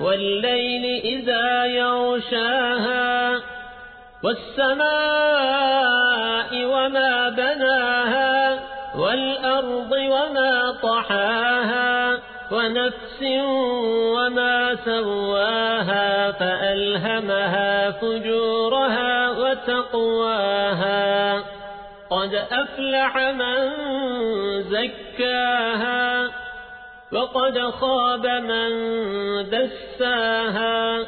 والليل إذا يغشاها والسماء وما بناها والأرض وما طحاها ونفس وما سواها فألهمها فجورها وتقواها قد أفلح من زكاها وقد خاب من دساها.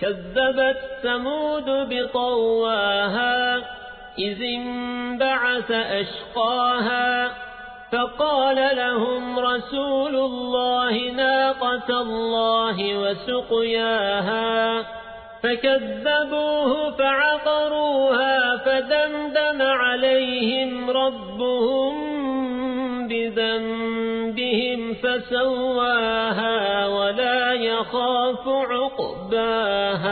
كذبت ثمود بطواها إذ انبعث أشقاها. فقال لهم رسول الله ناقة الله وسقياها. فكذبوه فعقروها فدمدم عليهم ربهم. بذنبهم فسواها ولا يخاف عقباها